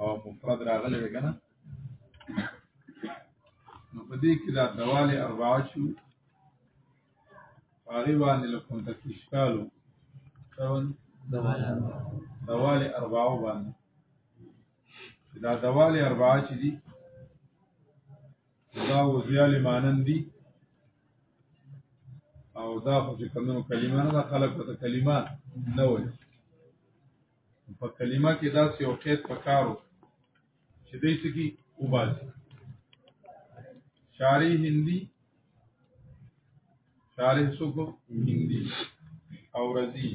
او مفرد راغلی دی کنه نو په دې کې دا دواله اربع شو هغه باندې لکم تکشکالو څون دواله اربع باندې دا دواله اربع چې دي دا وزیال مانن دي او دا خو چې کمنو کلمه نه ده خلق ته کلمه نه وایي په کلمه کې دا څه یو قید پکارو چې دې څه کې وباسي شاری هندي شاری څوک هندي او رضی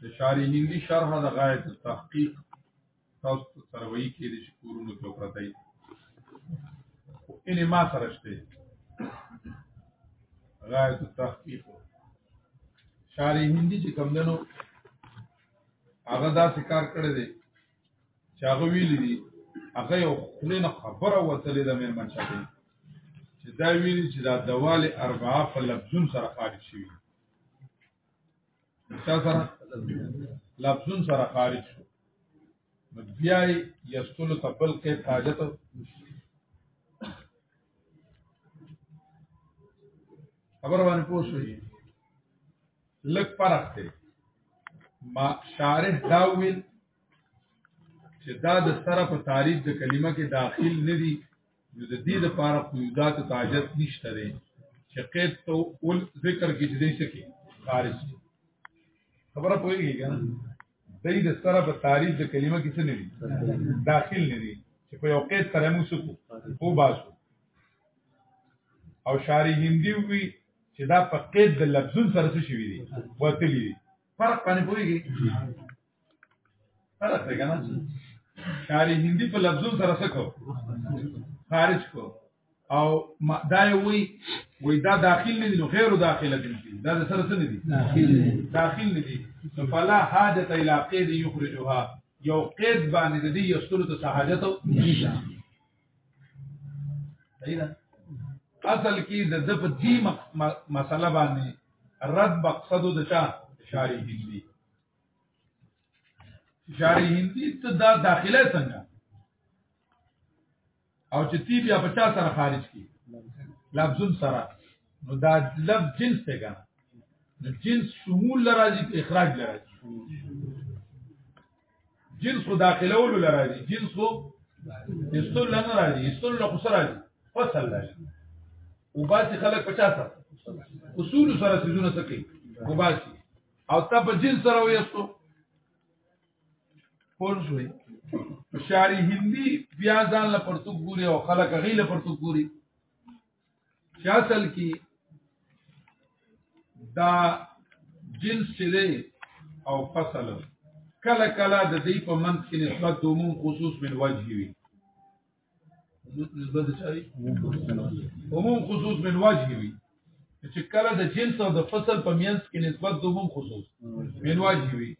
د شاری هندي شرح د غایت تحقیق تاسو ته سره وایي کې دي چې کورونو کې پرته وي الی ما سره شته غایت التحقیق شارع هندي چې کم دنو هغه دا کار کړی دی چې هغه ویلي دي هغه یو خلینو خبره وتلې ده مې منچا دی چې دا ویلي چې دا دواله اربعه په لفظون سره خارج شوی چا سره لفظون سره خارج شو نو بیا یستلو تبل کې حاجت خبر باندې پوښوي لک فرق دی ما شارح دا ویل چې دا د سره په تعریف د کلمه کې داخل نه دي نو د دې لپاره قیودات تاجت نشته دی چې قید تو اول ذکر کې چې دې سکی خارج دی خبره پوهیږي کنه دې د سره په تعریف د کلمه کې څه نه دي داخل نه دي چې په یو قید سره مو سکو او باسو او شاری هندي وی چې دا په قید د لفظون سره څه شوی دی وتلی دی فرق باندې پوهیږي راځي کنه شاری هندي په لفظو سره سکو خارج کو او دا وی وی دا داخل نه دي نو غیر داخله دي دا سره څه نه دي داخل نه دي فلا حاجت الى قید یخرجها یو قید باندې د دې یستلو ته حاجت نشته اصل کې د د په دې مسله باندې رد مقصد د چا شاری دي شاری هندی ته دا داخله څنګه او چې تی بیا 50 سره خارج کی لفظون سره نو دا لفظ جنس ته کنه نو جنس شمول لراځي اخراج لراځي جنس خو داخله ول لراځي جنس خو استل نه راځي استل له خسر راځي فصل راځي او باسي خلک 50 سره اصول سره سيزونه سکی او باسي او تا په جن سره وېستو پون شوي شاری هندي بیا ځان له پرتګ ګوري او خلک غیله پرتګ ګوري چې اصل کې دا جنس چې دی او فصل کله کله د دې په منځ کې نسبت دومون خصوص من وجه وي نسبت د چاري عموم خصوص من واجب وي چې کله د جنس او د فصل په مینس کې نسبت د عموم خصوص من واجب وي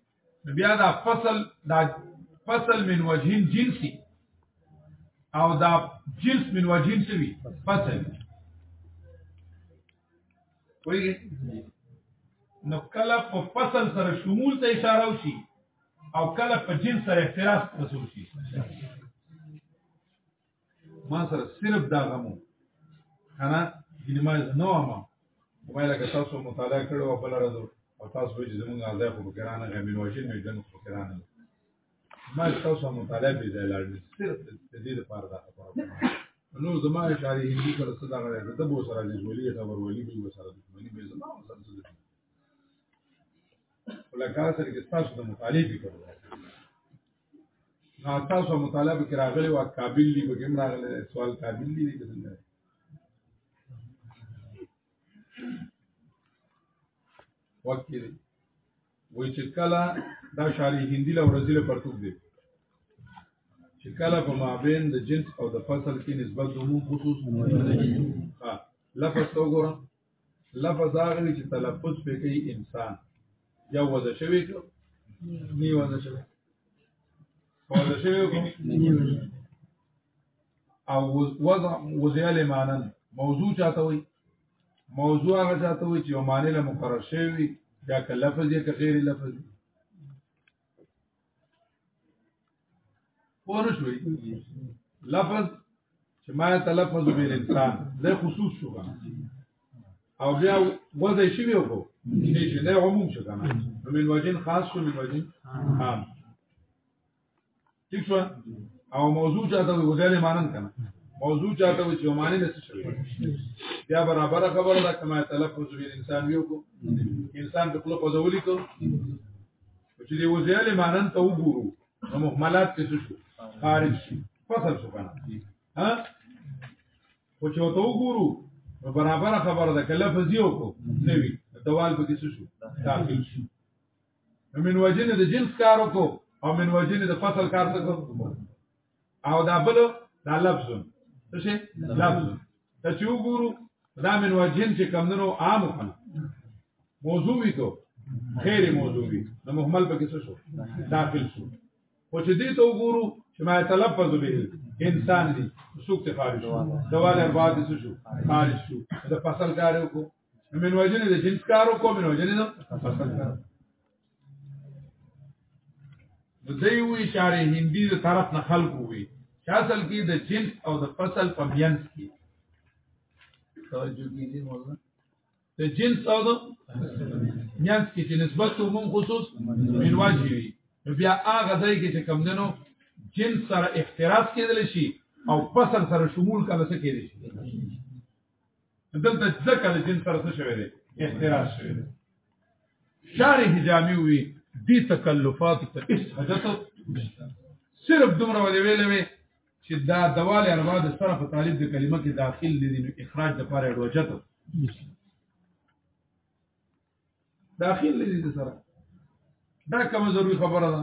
بیا دا فصل دا فصل من وجهین جنسی او دا جنس من وجهین سوي فصل وي نو کله په فصل سره شمول ته اشاره وشي او کله په جن سره اختلاف رسول شي ما سره صرف دا غمو کنه ګینه ما نو ما وای لکه تاسو مطالعه کړو او بل راځو او تاسو به زمونږ آزاد په کرانه غمین واجب مې دنه په کرانه ما تاسو مطالعه به ځای لاړ صرف د دې لپاره دا خبره نو زما اشاره هندي کړه څه دا غره ته به سره دې ولي دا ور ولي به سره دې ولي به زما سره ولکه سره کې تاسو د مطالعه فکر وکړئ نو تاسو مطالعه کې راغلي وا قابل دي بګم راغلي سوال قابل دي کې څنګه وکړي وای چې کله دا شاری هندي له ورځې له پرتوب دی چې کله په مابین د جنس او د فصل کې نسبت د عموم خصوص ها لفظ تو ګورم لفظ هغه دی چې تلفظ پې کوي انسان یا وضع شوی که نی وضع شوی وضع شوی که نی وضع او وضع وضع لمانن موضوع چاته وي موضوع هغه چاته وي چې یو معنی له مقرر شوی یا که لفظ یا که غیر لفظ پوه شوي لفظ چې ما تلفظ به انسان د خصوص شو او بیا وضع شي وي وو چې دا عموم شو کنه من وجین خاص شو من وجین عام ٹھیک شو او موضوع چاته وي غزاله مانن کنه موضوع چاته وي چې معنی نه شي بیا برابر خبره ده کما تلفظ به انسان یو کو انسان په خپل قزولی کو چې دی غزاله مانن ته وګورو نو مهملات کې څه شو خارج شي فصل شو کنه ها خو چې ته وګورو نو برابر خبره ده کله فزیو کو نوی دوال به کې څه شو داخل شي نو من وجنه د جنس کار وکړو او من وجنه د فصل کار څه کوو او دا بل دا لفظ څه لفظ ته چې وګورو دا من وجن چې کمندونو عام وکړو موضوع وی کو غیر موضوع وی نو مهمل پکې څه شو داخل شو او چې دې ته وګورو چې ما تلفظ به انسان دي سوق ته خارج شو دواله بعد څه شو خارج شو د فصل کار وکړو نو من وجنه د جنس کار وکړو من وجنه د فصل کار نو دوی وی چاره هندي د طرف نه خلق وي چې اصل کې د جنس او د فصل په مینس کې توجه کیږي مولا د جنس او د مینس کې چې نسبت عموم خصوص من واجب وي نو بیا هغه ځای کې چې کم دنو جنس سره احتراز کېدل شي او فصل سره شمول کله څه کېدل شي دلته ځکه د جن سره څه شوی دی اعتراض شوی دی شارح جامع وی دي تکلفات ته اس حاجت صرف دومره ولې ویلې وی چې دا دواله اربا د سره په تعریف د کلمه کې داخل دي نو اخراج د پاره اډوجت داخل دي سره دا کومه ضروری خبره ده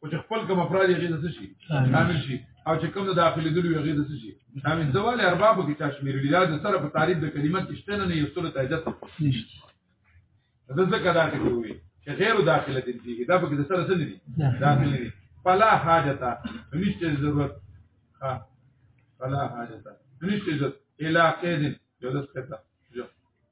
او چې خپل کوم افراد یې غیظ شي شامل شي او چې کوم د داخلي دلو یې غیظ شي شامل زوال ارباب کې چې شمیر لري دا سره په تعریف د کلمه کې شته نه یو څه ته عزت نشته دا ځکه دا کې وي چې غیر داخله دي چې دا په کې سره څه دي داخلي دي فلا حاجت نشته ضرورت ها فلا حاجت نشته ضرورت الا قید یو دسته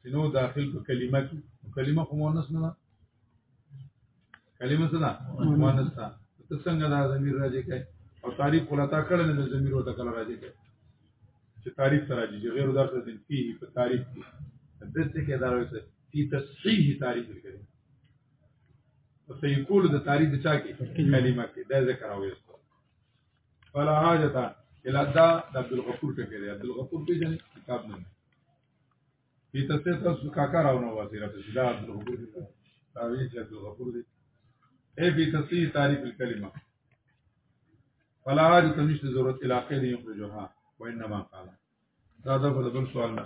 چې نو داخل په کلمه کې کلمه خو مونث نه ده کلمه څه ده مونث ده ته څنګه دا ضمیر راځي کوي او تعریف ولا تا کړل نه ضمیر وته کړل راځي کوي چې تعریف سره راځي غیر درته دین فيه په تعریف کې د څه کې دا راځي فی تصحیح تعریف کړي او صحیح کول د تعریف د چا کې کلمه کې دا ذکر راوي فلا حاجت الا دا د عبد الغفور ټکی دی عبد الغفور پیژنې کتاب نه پیته څه تاسو کاکا راونه واسي راته دا عبد الغفور دی دا وی چې عبد الغفور دی اے پیته سی تعریف الکلمه فلا حاجه تمشت ضرورت علاقه دی یخرجها وانما قال دا دا په بل سوال نه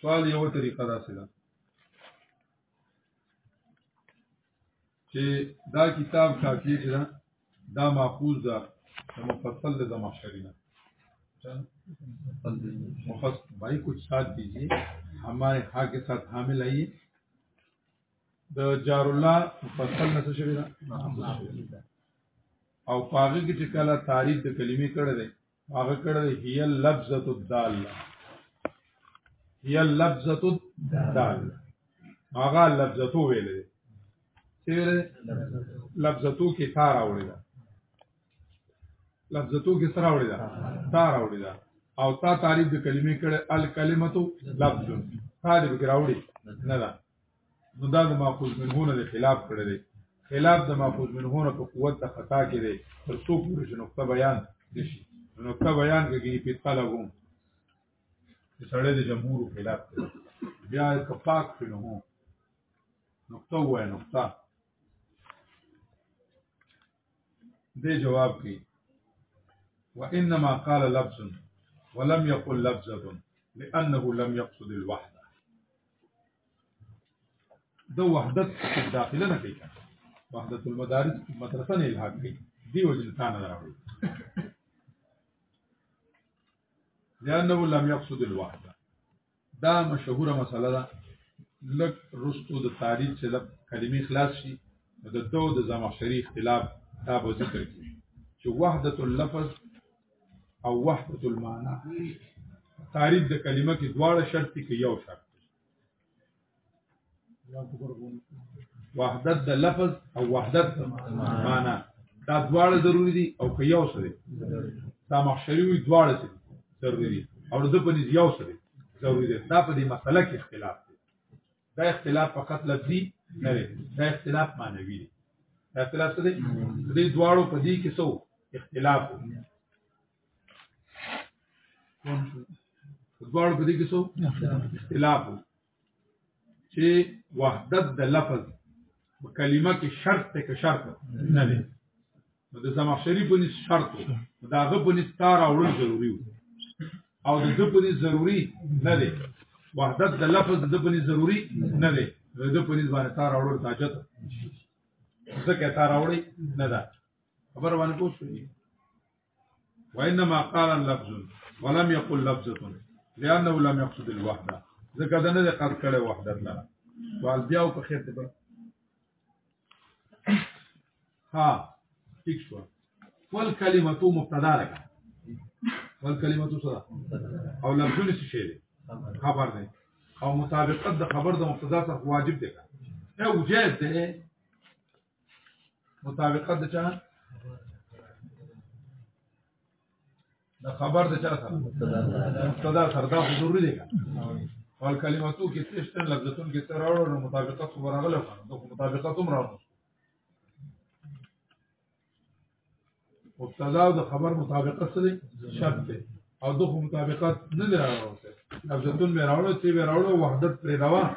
سوال یو طریقه دا سره چې دا کتاب کافی چې دا دا ماخوذ ده د مفصل د زمخشري نه مفصل بھائی کچھ ساتھ دیجیے ہمارے ہاں کے ساتھ حامل آئیے د جار الله مفصل نه څه شوی دا او پاغه کې چې کله تعریف د کلمې کړه ده هغه کړه دی هي لفظه الدال هي لفظه الدال هغه لفظه تو ویل دی چې لفظه تو کې تار اوړي دا لفظه تو کې سره اوړي دا تار اوړي دا او تا تعریف د کلمې کړه الکلمتو لفظ تا دې کې راوړي نه دا نو دا د ماخوذ منه نه دی خلاف کړی دی خلاف د ماخوذ منه نه په قوت د خطا کې دی تر څو پورې چې نقطه بیان نشي نقطه بیان کوي په طلب هم سړی د جمهور خلاف دی بیا کفاق شنو نقطه وای نقطه دې جواب کې وانما قال لفظ ولم يقل لفظه لانه لم يقصد الوحده د وحدت داخله نه کوي وحدت المدارس مدرسه نه الحاق کوي دی وجه انسان راوړي لانه لم يقصد الوحده دا مشهوره مسله ده لک رستو د تاریخ چې د کلمې خلاص شي د دو د زمخشري اختلاف دا به ذکر کړي چې وحدت اللفظ او وحدت المعنى تعریف د کلمه کې دواړه شرط دي کې یو شرط وحدت د لفظ او وحدت د معنا دا دواړه ضروری دي او که یو سره دا محشری وي دواړه سره ضروری دي او د په نس یو سره ضروری دي دا په دې مسله کې اختلاف دی دا اختلاف فقط لفظي نه دی دا اختلاف معنوي دی دا اختلاف څه دی دې دواړو په دې کې څو اختلاف دواړو په دې کې څو اختلاف چې وحدت د لفظ په کلمه کې شرط ته کې شرط نه دی نو د زمخشري په نس شرط وو دا غ په نس تار اورل ضروری وو او د په نس ضروری نه دی وحدت د لفظ د په نس ضروری نه دی د په نس باندې تار اورل تاجت ځکه تار اوري نه ده خبر باندې پوه شو وانما قال اللفظ ولم يقل لفظه لانه لم يقصد الوحده ځکه دا نه قصد کړي وحدت لره وال بیا په خیر ته ها ٹھیک شو ول کلمه تو مبتدا ده ول کلمه تو سره او لفظونه څه شي خبر نه او مطابقت د خبر د مبتدا سره واجب دی او جائز دی مطابقت د چا دا خبر د چا سره مبتدا سره دا ضروري دی او کلماتو کې څه شته لفظتون کې تر اورو نو مطابقت خو راغله نو مطابقت هم راغله مبتدا او د خبر مطابقت سره شرط دی او دغه مطابقت نه دی راغله لفظتون مې راوړو چې مې راوړو وحدت پرې راوړو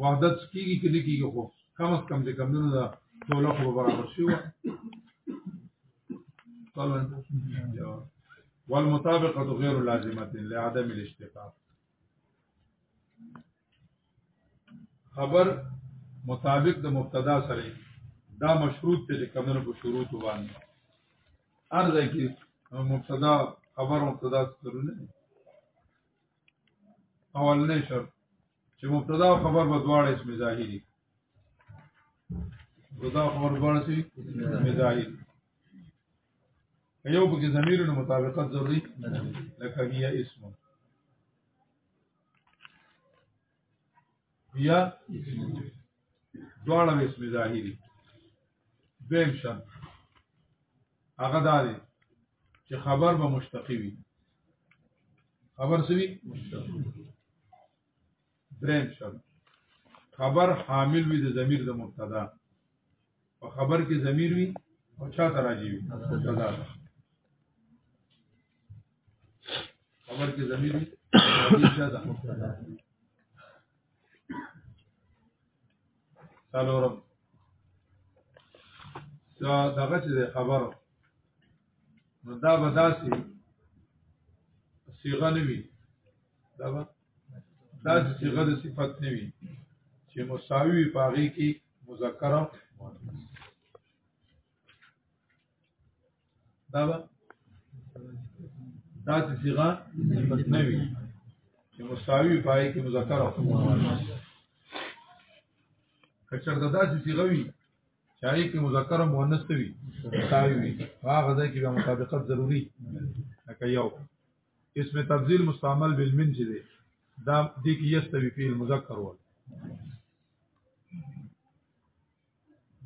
وحدت کیږي کې نه کیږي خو کم از کم چې کمونه دا ټوله خو برابر شي و والمطابقه غیر لازمه لعدم الاشتقاق خبر مطابق د مبتدا سره دا مشروط ته کمونه په شروط باندې ارزه کې مبتدا خبر مبتدا سره نه اولنې شرط چې مبتدا او خبر به دواړه اسم ظاهري مبتدا او خبر دواړه سي اسم ظاهري یو په کې ضمیر نو مطابقت ضروري لکه هي اسم یا دواړه اسم ظاهری دویم شرط هغه دا دی چې خبر به مشتقي وي خبر سوي دریم شرط خبر حامل وي د ضمیر د مبتدا په خبر کې ضمیر وي او چا ته راځي وي سزا ده خبر کې ضمیر وي چا ته سلورم دا دغه چې خبر نو دا به داسې صيغه نه وي دا به داسې صيغه د صفت نه وي چې مساوي پاغي کې مذکر او مؤنث دا به دا چې صيغه صفت نه وي چې مساوي پای کې مذکر او مؤنث کچر دا داسې صيغه وي چې هغه کې مذکر او مؤنث وي مساوي وي هغه ځای کې به مطابقت ضروری لکه یو اسم تفضیل مستعمل بالمن چې دی دا دې کې یستوی فعل مذکر و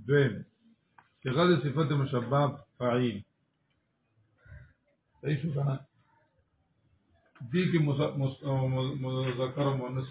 دویم چې غد صفت مشبہ فاعل صحیح شو کنه دې کې مذکر او مؤنث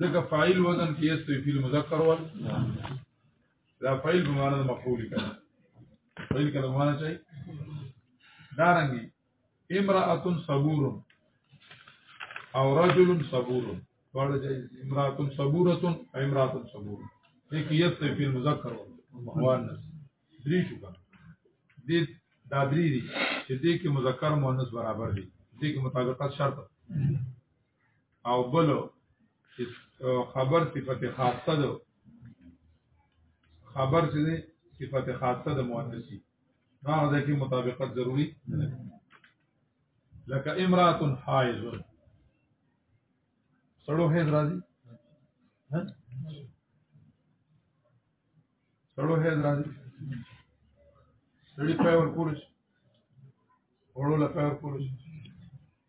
ځکه فاعل وزن کې است فی المذکر ول دا فاعل په معنا د مفعول کړه فاعل کله معنا چي دا رنګي امراه صبور او رجل صبور ورته چي امراه صبوره او امراه صبور دې کې است فی المذکر ول مؤنث درې شو کنه دې دا درې دي چې دې کې مذکر مؤنث برابر دي دې کې مطابقت شرط او بلو خبر صفت خاصه ده خبر چې ده صفت خاصه ده مؤنثي هغه ځکه مطابقت ضروری نه لکه امراه حائض سړو هیز راځي ها سړو هیز راځي سړی پای ور کول شي وړو لا پای ور کول شي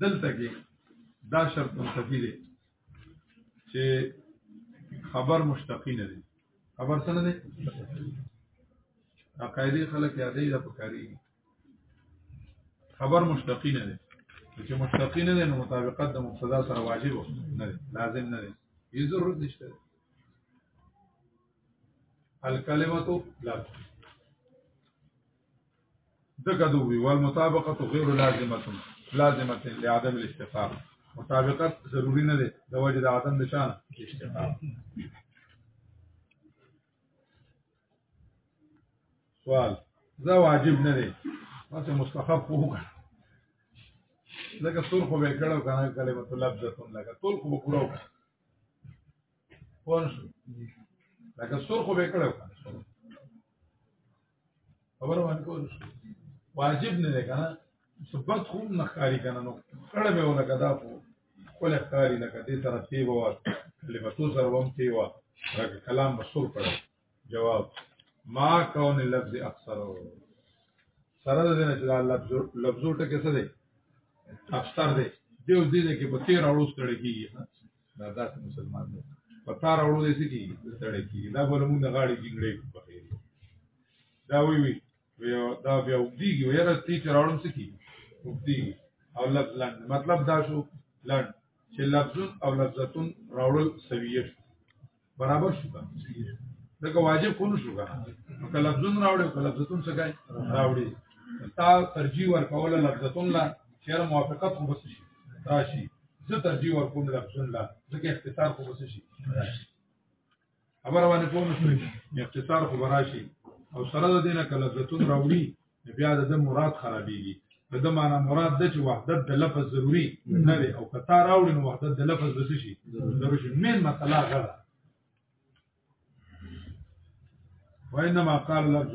دلته کې دا شرط منتفی دی چې خبر مشتقی نه دی خبر څه نه دی عقایدی خلک یادې د پکاري خبر مشتقی نه دی چې مشتقی نه دی نو مطابقت د مبتدا سره واجب نه دی لازم نه دی یې ضرورت نشته الکلمه لا دغه دوی والمطابقه غیر لازمه لازمه لعدم الاستقاق مطابقت ضروری نه دی د وجه د عدم د شان استقاق سوال دا واجب نه دی ماته مستحب خو وکړه لکه ټول خو به کړو کنه کلمه طلب ځکم لکه ټول خو پورا وکړه پون شو لکه سور خو به کړو خبر باندې کول شو واجب نه دی کنه سبت خو نه ښکاری کنه نو کړه به ولا کدا په کول ښکاری لکه دې سره سی و کلمتو سره وم سی و لکه کلام مسور کړه جواب ما کون لفظ اکثر سره دې نه چې لفظ لفظو ټکه څه دی اکثر دی دیو دې کې په 13 اړوس کړي کیږي دا داسې مسلمان دی په تار اورو دې سکی ستړی کیږي دا به موږ د غاړې جنګړې په خیر دا وی وی دا بیا وګدیږي یاره تی چې راوړم سکی وګدیږي او لفظ لاند مطلب دا شو لاند چې لفظ او لفظتون راوړل سویه شو برابر شو کنه دغه واجب کو نه شو کنه نو کله لفظون راوړي کله لفظتون څه کوي راوړي تا ترجیح ورکول لفظتون لا شعر موافقت خو بس شي راشي زه ترجیح ورکوم لفظون لا ځکه اختصار خو بس شي راشي خبر باندې کوم شو اختصار خو راشي او سره د دینه کله لفظتون راوړي بیا د ده مراد خرابېږي د ده معنا مراد ده چې وحدت د لفظ ضروري نه دی او که تا راوړي نو وحدت د لفظ به څه شي ضرور شي مین مسله هغه ده وانما قال لفظ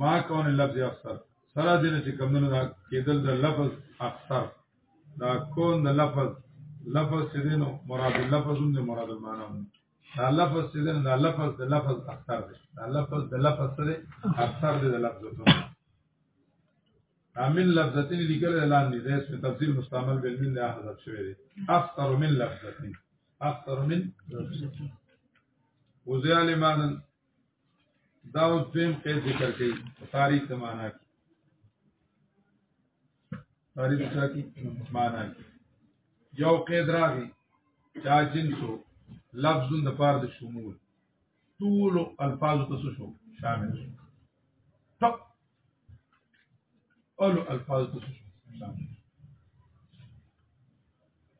ما کون لفظ افسر سره دې چې کمونو دا کېدل د لفظ افسر دا کون د لفظ لفظ چې دینو مراد اللفظ هم دی مراد المعنی هم دی دا لفظ چې دی دا لفظ د لفظ اکثر دی دا لفظ د لفظ سره اکثر دی د لفظتو امن لفظتین لیکل اعلان دي دا اسم تفصیل مستعمل بالمن له حذف شوی دی اکثر من لفظتین اکثر من وزیال معنی دا اوس دویم قید ذکر کړي تاریخ زمانہ کې تعریف ساتي معنا یو قید راغی چا جنسو لفظ د پار د شمول ټول الفاظ ته شو شامل شو ټپ اول الفاظ ته شو شامل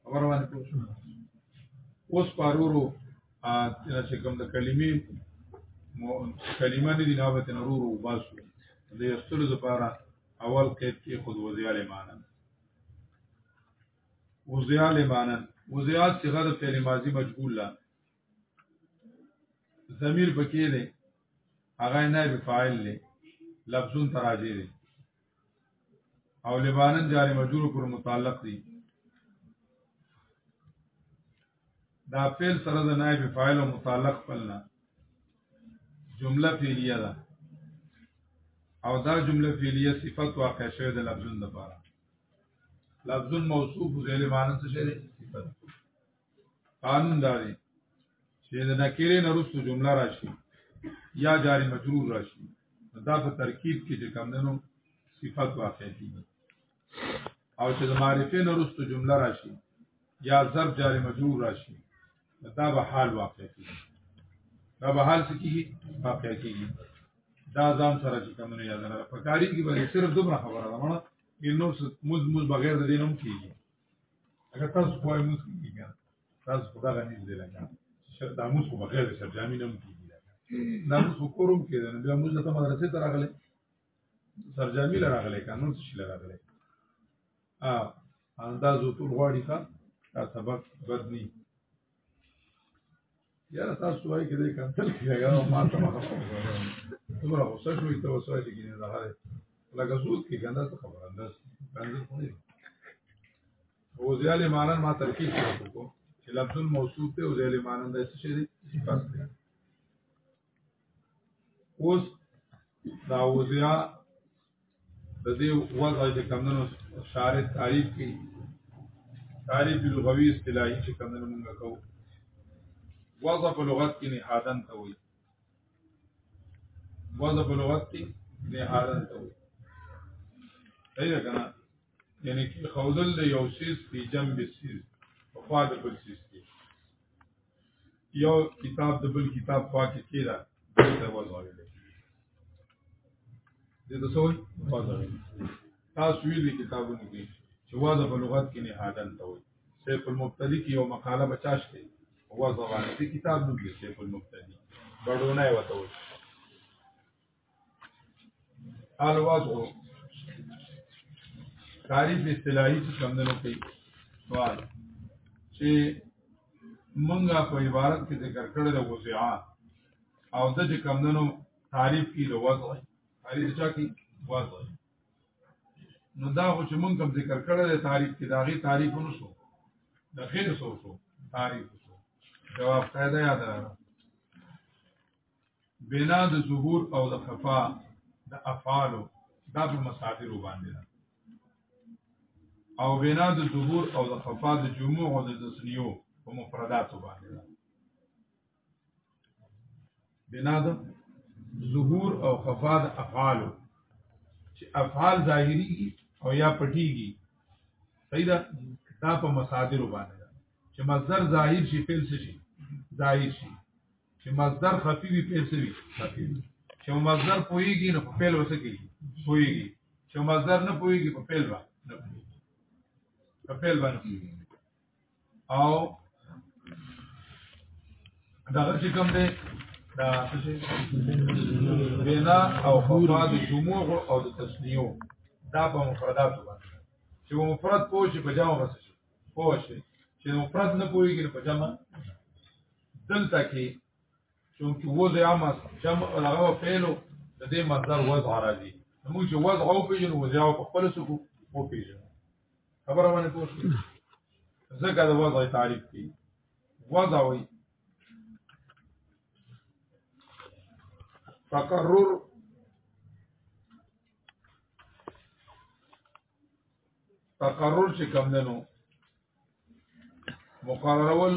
خبر باندې پوه شو اوس پارورو چې کوم د کلمې کلمه نه دي نابت نورو وباسو د یستلو لپاره اول قید کې خود وزیال معنی وزیال معنی وزیال صيغه د فعل ماضی مجهول لا ضمیر پکې دی هغه نائب فاعل دی لفظون تراجی دی او لبانن جاری مجور پر متعلق دي دا فعل سره د نائب فاعل او متعلق پلنا جمله فعلیه ده او دا جمله فعلیه صفت واقع شوه د لفظون لپاره لفظ موصوف ذیل معنی څه شي صفت قانون دا دی چې د نکیرې نه وروسته جمله راشي یا جاری مجرور راشي دا په ترکیب کې چې کم دنو صفت واقع کیږي او چې د معرفې نه وروسته جمله راشي یا ضرب جاری مجرور راشي دا به حال واقع کیږي دا به حال څه کیږي واقع کیږي دا ځان سره چې کم نه یاد نه پکاري کې به صرف دومره خبره ده مړه نو مز مز بغیر د دینم کیږي اگر تاسو کوی موږ کیږي تاسو په دغه نیز دی لګا د موږ په بغیر د سرجامي نه کیږي دا موږ کوروم کې نه بیا موږ ته مدرسې ته راغلي سرجامي لراغلي قانون څه شي لراغلي ا اندازو ټول غواړي کا سبق بدني یاره تاسو وایي کې دې کنټرول کړئ هغه ما ته ما دومره غوسه شوې ته وسره دي کې نه ده لکه زود کې کنده څه خبره ده کنده خو نه او زیال مانن ما ترکیب وکړو چې لفظ موصوف ته او زیال مانن د څه شي دي صفات دي اوس دا وزیا د دې وضع چې کمونو شارع تعریف کوي تعریف لغوي اصطلاحي چې کمونو موږ کوو وضع په لغت کې نهادن ته وایي وضع په لغت کې نهادن ته وایي صحیح ده کنه یعنی کی خوزل د یو سیس په جنب سیس په خوا د بل سیس کې یو کتاب د بل کتاب خوا کې کیدا د وځوي د د سوال وځوي تاسو ویلي کتابونه کې چې واده په لغت کې نه هادن ته وي سیف المبتدی کې یو مقاله بچاش کې وځوي د کتاب نوم کې سیف المبتدی بډونه وته وي الوضع تعریف اصطلاحي څه کمندنو کوي سوال چې مونږه په عبارت کې ذکر کړل د وضعا او د چې کمندنو تعریف کې د وضع تعریف چا کې وضع نو دا خو چې مونږ کوم ذکر کړل د تعریف کې داغي تعریف ونه شو د خیر سو شو تعریف شو جواب قاعده یاد راغله بنا د ظهور او د خفا د افعالو دا په مصادر باندې ده او بنا د ظهور او د خفا د جموع او د تسنیو په مفردات باندې ده بنا د ظهور او خفا د افعالو چې افعال ظاهري او یا پټيږي صحیح ده دا په مصادر باندې ده چې مصدر ظاهر شي فعل شي ظاهر شي چې مصدر خفي وي فعل سوي خفي وي چې مصدر پويږي نو په فعل وسکي پويږي چې مصدر نه پويږي په فعل باندې نه پويږي په فعل باندې او دا چې کوم دی دا څه بنا او خفا د جموع او د تسنیو دا په مفردات باندې چې مفرد پوه شي په جامه بس شي پوه شئ چې مفرد نه پوهېږي په جمع دلته کې چونکې وضع عامه جمع هغه فعلو د دې مصدر وضع راځي موږ چې وضع او پیژنو وضع او په خپل سکو او پیژنو خبره باندې پوه شئ ځکه د وضع تعریف کوي وضع وایي تقرر تقرر چې کم دنو مقررول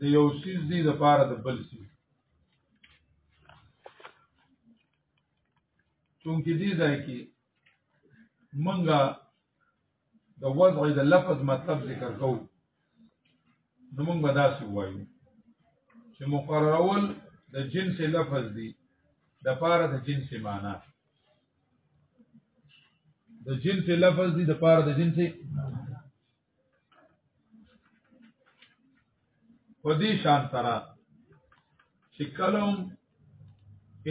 د یو سیز دی د پاره د بل سیز چونکه دې ځای کې منګه د وضع د لفظ مطلب ذکر کو نو موږ به داسې وایو چې مقررول د جنس لفظ دی د پاره د جنس معنا د جنس لفظ دی د پاره د جنس په دې شان سره چې کلم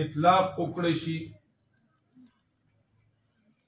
اطلاق وکړي شي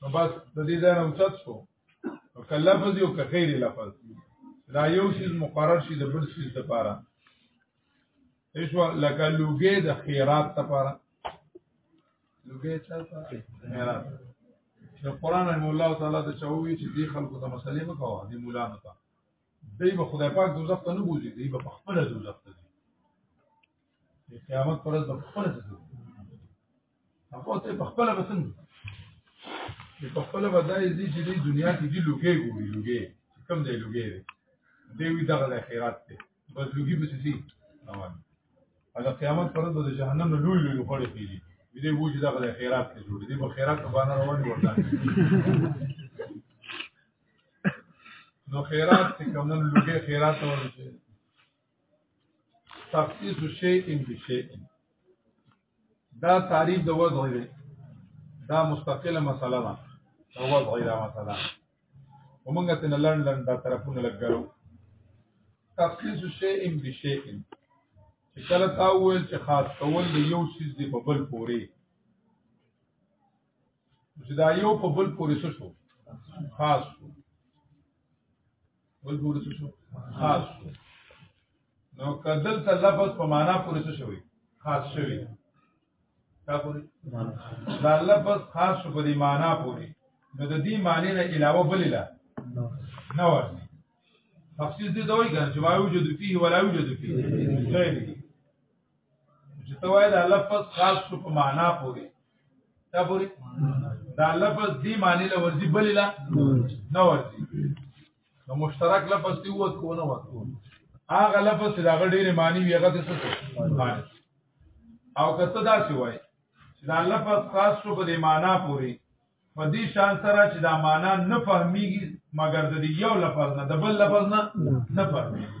نو بس د دې ځای نه اوچت شو او که لفظ یو که غیر لفظ دا یو شیز مقرر شي د بل شیز لپاره ایشو لکه لوګې د خیرات لپاره لوګې چا ته خیرات د قران رحم الله تعالی ته چوي چې دې خلکو ته مسلې مکوه دې مولانو ته دوی به خدای پاک دوزخ ته نه بوزي دوی به خپل دوزخ ته د قیامت پر ورځ په خپل څه هغه ته په خپل بسن دي په خپل بدای دي چې د دنیا کې دي لوګي ګوري لوګي کم دی لوګي دی دی وی دغه د خیرات دی بس لوګي بس سي روان هغه قیامت پر ورځ د جهنم له لوی لوی خړې پیږي دې وجه دغه د خیرات کې جوړ دي په خیرات باندې روان دي ورته نو خیرات چې کوم نن لوګي خیرات ورته تخصیص شیء بشیء دا تعریف د وضع دی دا مستقله مسله ده د وضع دا مسله ومنګه تن لندن دا طرفونه لګرو تخصیص شیء بشیء چې کله تا وویل چې خاص کول د یو سیز دی په بل پوري چې دا یو په بل پوري څه شو خاص شو بل پورې څه شو خاص شو نو کدل ته لفظ په معنا پورې څه شوی خاص شوی دا پورې دا لفظ خاص شو په معنا پورې نو د دې معنی نه علاوه بل لا نه ورته تفسیر دې دوی ګان چې ما یوجد فيه ولا یوجد فيه چې ته وایې دا لفظ خاص شو په معنا پورې دا پورې دا لفظ دی معنی له ورځي بلې لا نه ورځي نو مشترک لفظ دی ووت کو نه ووت کو هغه لفظ چې هغه ډېرې معنی وي هغه څه معنی او کته دا څه وایي چې دا لفظ خاص شو په دې معنا پورې په دې شان سره چې دا معنا نه فهميږي مګر د یو لفظ نه د بل لفظ نه نه فهميږي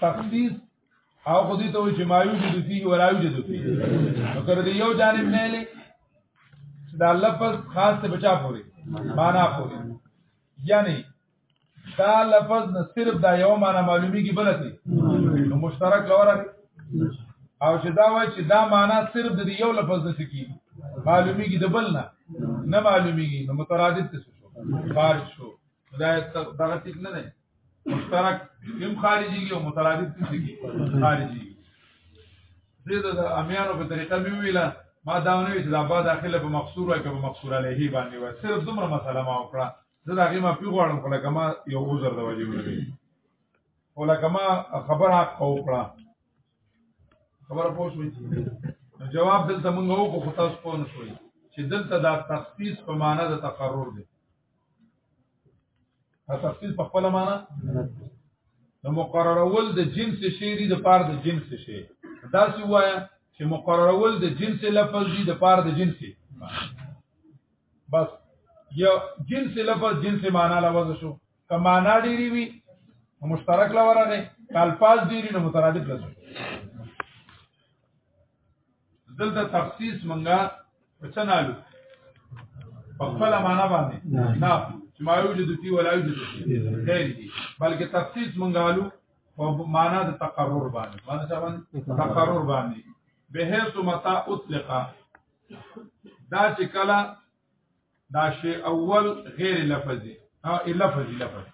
تخصیص او خو دې ته وي چې ما یوجد فيه ولا یوجد فيه نو کړه دې یو جانب نه لې دا لفظ خاص ته بچا پوري معنا پوري یعنی دا لفظ نه صرف دا یو معنا معلومیږي بلته نو مشترک لور او چې دا وای چې دا معنا صرف د یو لفظ نه سکی معلومیږي د بل نه نه معلومیږي نو مترادف څه شو خارج شو دا دغه ټیک نه نه مشترک هم خارجي او مترادف کیږي خارجي زه د امیانو په طریقه مې ویله ما دا ونه چې دا با داخله په مقصور او په مقصور علیه باندې و صرف دومره مسله ما وکړه زه دا غي ما پیغوړم کله کما یو عذر د وجه وی ولا کما خبر حق او کړه خبر پوه شوې جواب دلته مونږ وو کو تاسو پوه نه شوې چې دلته دا تخصیص په معنا د تقرر دی دا تفصیل په خپل معنا نو مقررول د جنس شی دی د پار د جنس شی دا سی وایا چې مقررول د جنس لفظ دی د پار د جنس بس یو جنس لفظ جنس معنا لوځ شو که معنا ډیری وی مشترک لورغه کالفاظ ډیری نو مترادف لږ دلته تخصیص منګه پچنالو په خپل معنا باندې نه چې ما یو جدي فی ولا یو جدي غیر دي بلکې تخصیص منګالو په معنا د تقرر باندې معنا څه باندې تقرر باندې بهیث متا اطلقا دا چې کله دا شی اول غیر لفظي او لفظي لفظ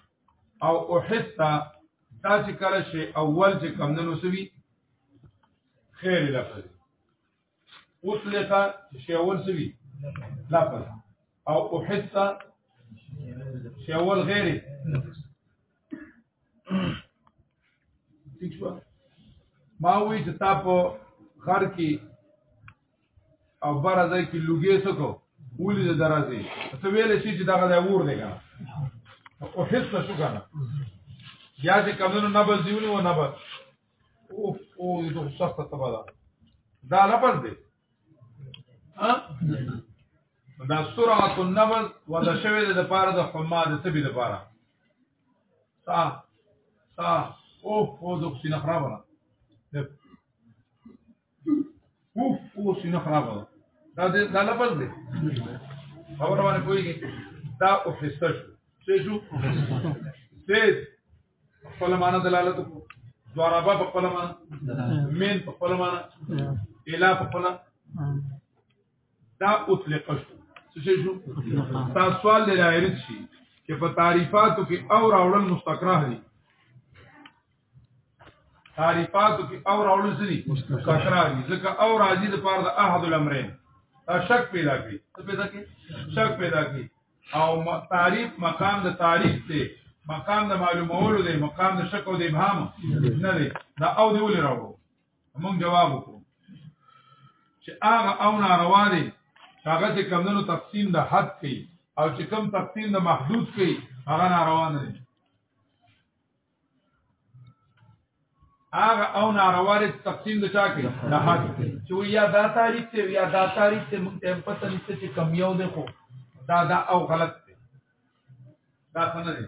او احستا دا چې کله شی اول چې کم نن وسوي خیر لفظ اوس لته شیول سوي لفظ او احس شیول غیر ما وی چې تا په غر کې او بار ځای کې لوګې سکو ولې د درازي ته ویل شي چې دغه ځای ور دی کنه او حس شو کنه یا چې کمونو نبل دیونی و نبل اوف او دغه سخته تبا ده دا لفظ دی ها دا سرعت النبض ودا شوی د پاره د حماد سبي د پاره تا تا اوف او دغه سینه خرابه ده اوف او سینه خراب ده دا دې دا لفظ دی خبر باندې کویږي دا او حصہ شو څه شو څه خپل معنا دلالت کو دوارابا په خپل معنا مين په خپل معنا الا په خپل دا اطلق شو څه شو تاسو سوال لري شي چې په تعریفاتو کې او راوړل مستقره دي تعریفاتو کې او راوړل سری تکرار دي ځکه او راځي د پاره د احد الامرین دا شک پیدا کوي څه پیدا کوي شک پیدا کوي او تعریف مقام د تعریف ته مقام د معلومولو دی مقام د شک او د ابهام نه دی دا او دی ولې راوړو موږ جواب وکړو چې هغه او ناروا دی هغه چې کمونو تقسیم د حد کوي او چې کم تقسیم د محدود کوي هغه ناروا نه دی هغه او ناروا رزق تقسیم د چا کې د حق چې یا دا تاریخ ته یا دا تاریخ ته موږ ته پته نشته چې کم یو دی خو دا دا او غلط دی دا څنګه دی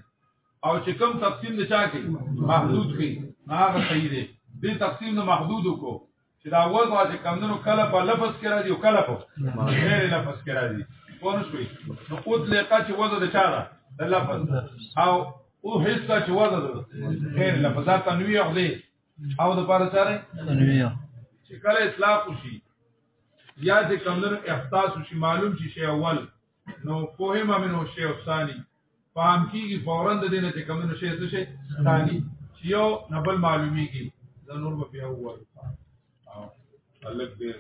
او چې کم تقسیم د چا کې محدود کړي هغه صحیح دی دې تقسیم نه محدود کو چې دا وضع چې کمندونو کله په لفظ کې راځي او کله په غیر لفظ کې راځي ونه شوي نو اطلقه چې وضع د چا ده د لفظ او او حصه چې وضع ده غیر لفظ دا تنویع دی او د پاره سره تنویع چې کله اطلاق وشي یا چې کمندونو احساس وشي معلوم شي شی اول نو فهم منه شی او ثانی فهم کیږي فورا د دینه چې کوم شی څه شي ثانی چې یو نبل معلومیږي دا نور به بیا وایي او الګ دې